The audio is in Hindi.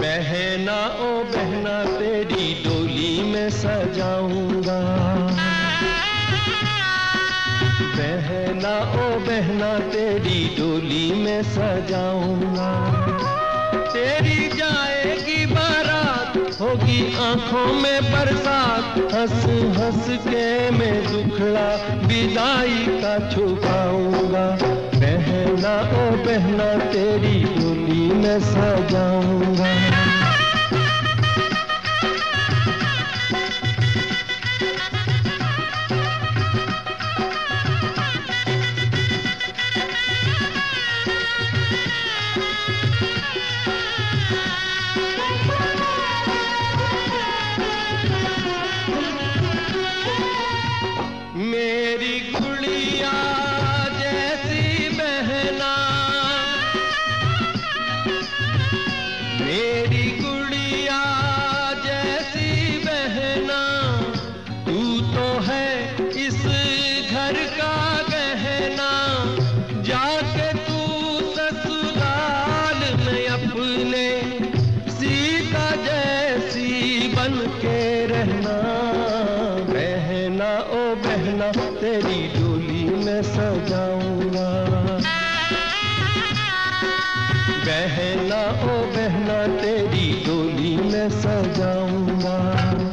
बहना ओ बहना तेरी डोली में सजाऊँगा बहना, ओ बहना, तेरी डोली में सजाऊँगा। तेरी जाएगी बारात, होगी आँखों में बरसात, हंस हंस के मैं दुखड़ा विदाई का छुपाऊँगा। बहना, ओ बहना, तेरी डोली में सजाऊँगा। जैसी बहना। जैसी बहना, तू तो है इस घर का जाके तू में अपने सीता जैसी बन के रहना। बहना, ओ बहना, तेरी में सजाऊँगा। बहना ओ बहना तेरी डोली में सजाऊँगा।